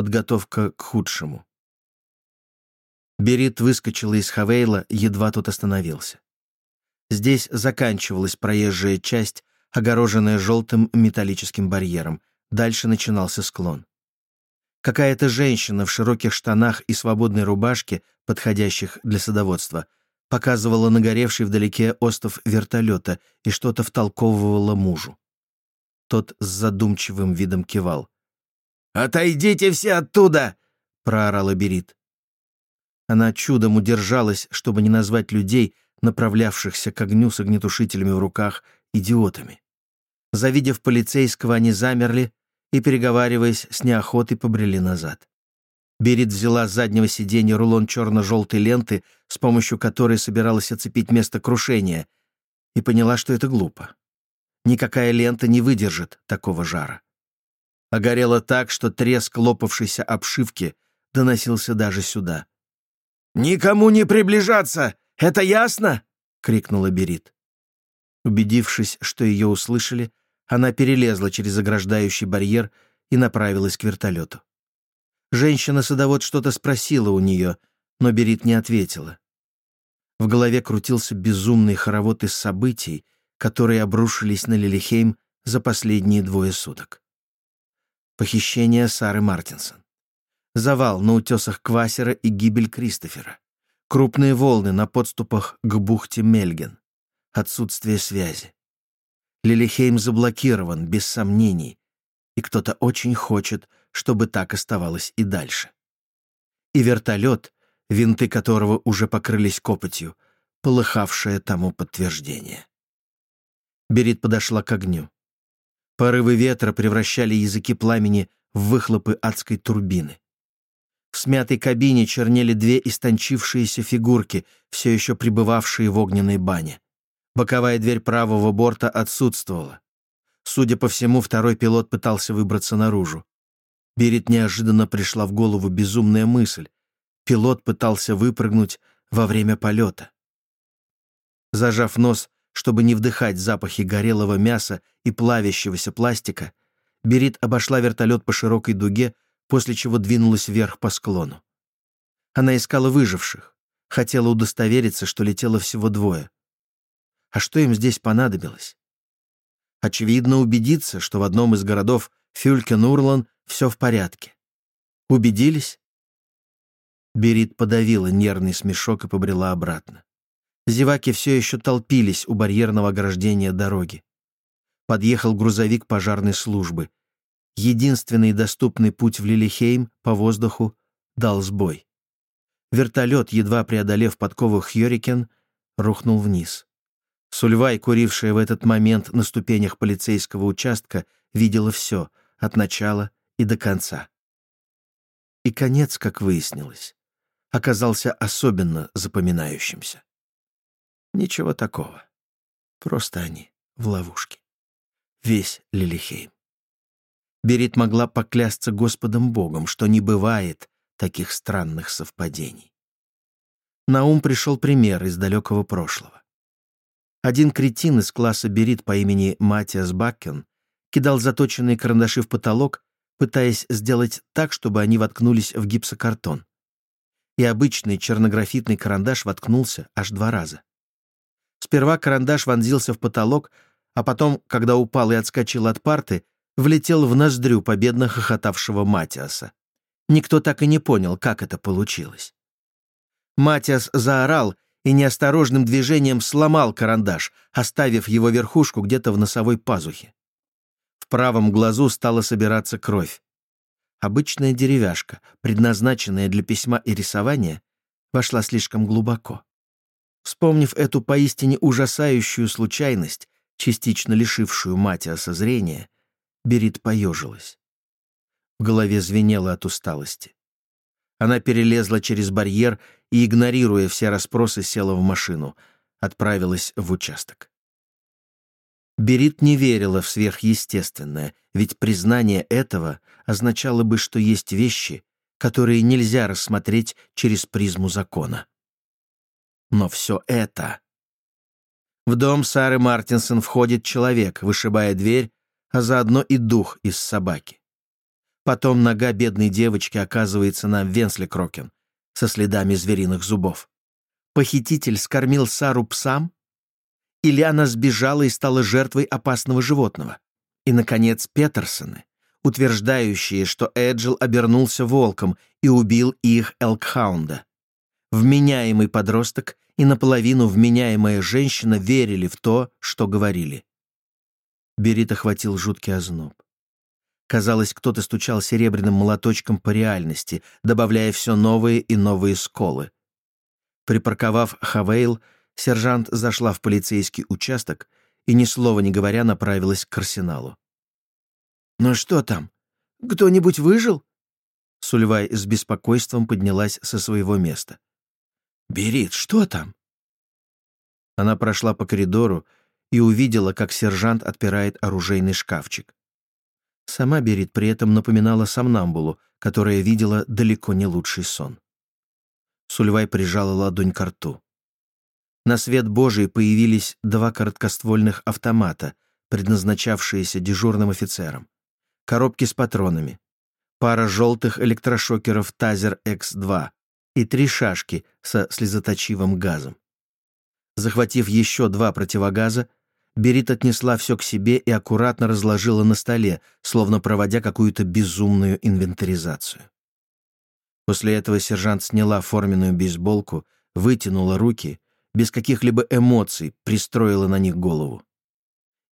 Подготовка к худшему. Берит выскочила из Хавейла, едва тут остановился. Здесь заканчивалась проезжая часть, огороженная желтым металлическим барьером. Дальше начинался склон. Какая-то женщина в широких штанах и свободной рубашке, подходящих для садоводства, показывала нагоревший вдалеке остов вертолета и что-то втолковывала мужу. Тот с задумчивым видом кивал. «Отойдите все оттуда!» — проорала Берит. Она чудом удержалась, чтобы не назвать людей, направлявшихся к огню с огнетушителями в руках, идиотами. Завидев полицейского, они замерли и, переговариваясь, с неохотой побрели назад. Берит взяла с заднего сиденья рулон черно-желтой ленты, с помощью которой собиралась оцепить место крушения, и поняла, что это глупо. Никакая лента не выдержит такого жара. Огорело так, что треск лопавшейся обшивки доносился даже сюда. «Никому не приближаться! Это ясно?» — крикнула Берит. Убедившись, что ее услышали, она перелезла через ограждающий барьер и направилась к вертолету. Женщина-садовод что-то спросила у нее, но Берит не ответила. В голове крутился безумный хоровод из событий, которые обрушились на Лилихейм за последние двое суток. Похищение Сары Мартинсон. Завал на утесах Квасера и гибель Кристофера. Крупные волны на подступах к бухте Мельген. Отсутствие связи. Лилихейм заблокирован, без сомнений, и кто-то очень хочет, чтобы так оставалось и дальше. И вертолет, винты которого уже покрылись копотью, полыхавшее тому подтверждение. Берит подошла к огню. Порывы ветра превращали языки пламени в выхлопы адской турбины. В смятой кабине чернели две истончившиеся фигурки, все еще пребывавшие в огненной бане. Боковая дверь правого борта отсутствовала. Судя по всему, второй пилот пытался выбраться наружу. Берет неожиданно пришла в голову безумная мысль. Пилот пытался выпрыгнуть во время полета. Зажав нос, чтобы не вдыхать запахи горелого мяса и плавящегося пластика, Берит обошла вертолет по широкой дуге, после чего двинулась вверх по склону. Она искала выживших, хотела удостовериться, что летело всего двое. А что им здесь понадобилось? Очевидно, убедиться, что в одном из городов Фюлькен-Урлан все в порядке. Убедились? Берит подавила нервный смешок и побрела обратно. Зеваки все еще толпились у барьерного ограждения дороги. Подъехал грузовик пожарной службы единственный доступный путь в Лилихейм по воздуху дал сбой. Вертолет, едва преодолев подкову Хьорикен, рухнул вниз. Сульвай, курившая в этот момент на ступенях полицейского участка, видела все, от начала и до конца. И конец, как выяснилось, оказался особенно запоминающимся. Ничего такого. Просто они в ловушке. Весь Лилихейм. Берит могла поклясться Господом Богом, что не бывает таких странных совпадений. На ум пришел пример из далекого прошлого. Один кретин из класса Берит по имени Матиас Баккен кидал заточенные карандаши в потолок, пытаясь сделать так, чтобы они воткнулись в гипсокартон. И обычный чернографитный карандаш воткнулся аж два раза. Сперва карандаш вонзился в потолок, а потом, когда упал и отскочил от парты, влетел в ноздрю победно хохотавшего Матиаса. Никто так и не понял, как это получилось. Матиас заорал и неосторожным движением сломал карандаш, оставив его верхушку где-то в носовой пазухе. В правом глазу стала собираться кровь. Обычная деревяшка, предназначенная для письма и рисования, вошла слишком глубоко. Вспомнив эту поистине ужасающую случайность, частично лишившую Матиаса зрения, Берит поежилась. В голове звенело от усталости. Она перелезла через барьер и, игнорируя все расспросы, села в машину, отправилась в участок. Берит не верила в сверхъестественное, ведь признание этого означало бы, что есть вещи, которые нельзя рассмотреть через призму закона. Но все это... В дом Сары Мартинсон входит человек, вышибая дверь, а заодно и дух из собаки. Потом нога бедной девочки оказывается на Венсле Крокен со следами звериных зубов. Похититель скормил Сару псам? Или она сбежала и стала жертвой опасного животного? И, наконец, Петерсоны, утверждающие, что Эджил обернулся волком и убил их Элкхаунда. Вменяемый подросток и наполовину вменяемая женщина верили в то, что говорили. Берит охватил жуткий озноб. Казалось, кто-то стучал серебряным молоточком по реальности, добавляя все новые и новые сколы. Припарковав Хавейл, сержант зашла в полицейский участок и, ни слова не говоря, направилась к арсеналу. «Ну что там? Кто-нибудь выжил?» Сульвай с беспокойством поднялась со своего места. «Берит, что там?» Она прошла по коридору и увидела, как сержант отпирает оружейный шкафчик. Сама Берит при этом напоминала сомнамбулу, которая видела далеко не лучший сон. Сульвай прижала ладонь к рту. На свет Божий появились два короткоствольных автомата, предназначавшиеся дежурным офицерам, коробки с патронами, пара желтых электрошокеров Тазер X2 и три шашки со слезоточивым газом. Захватив еще два противогаза, Берит отнесла все к себе и аккуратно разложила на столе, словно проводя какую-то безумную инвентаризацию. После этого сержант сняла форменную бейсболку, вытянула руки, без каких-либо эмоций пристроила на них голову.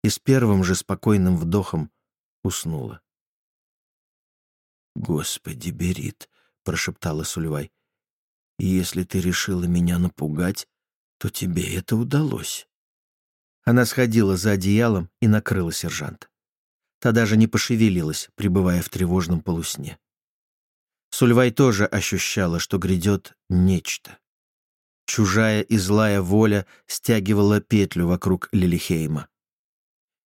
И с первым же спокойным вдохом уснула. «Господи, Берит!» — прошептала Сульвай. «Если ты решила меня напугать, то тебе это удалось». Она сходила за одеялом и накрыла сержанта. Та даже не пошевелилась, пребывая в тревожном полусне. Сульвай тоже ощущала, что грядет нечто. Чужая и злая воля стягивала петлю вокруг Лилихейма.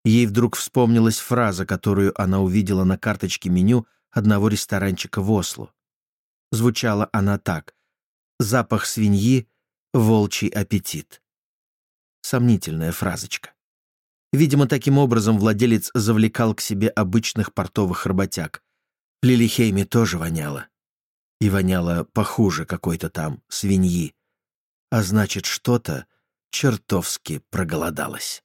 Ей вдруг вспомнилась фраза, которую она увидела на карточке меню одного ресторанчика в Осло. Звучала она так. «Запах свиньи, волчий аппетит». Сомнительная фразочка. Видимо, таким образом владелец завлекал к себе обычных портовых работяг. Лилихейме тоже воняло. И воняло похуже какой-то там свиньи. А значит, что-то чертовски проголодалось.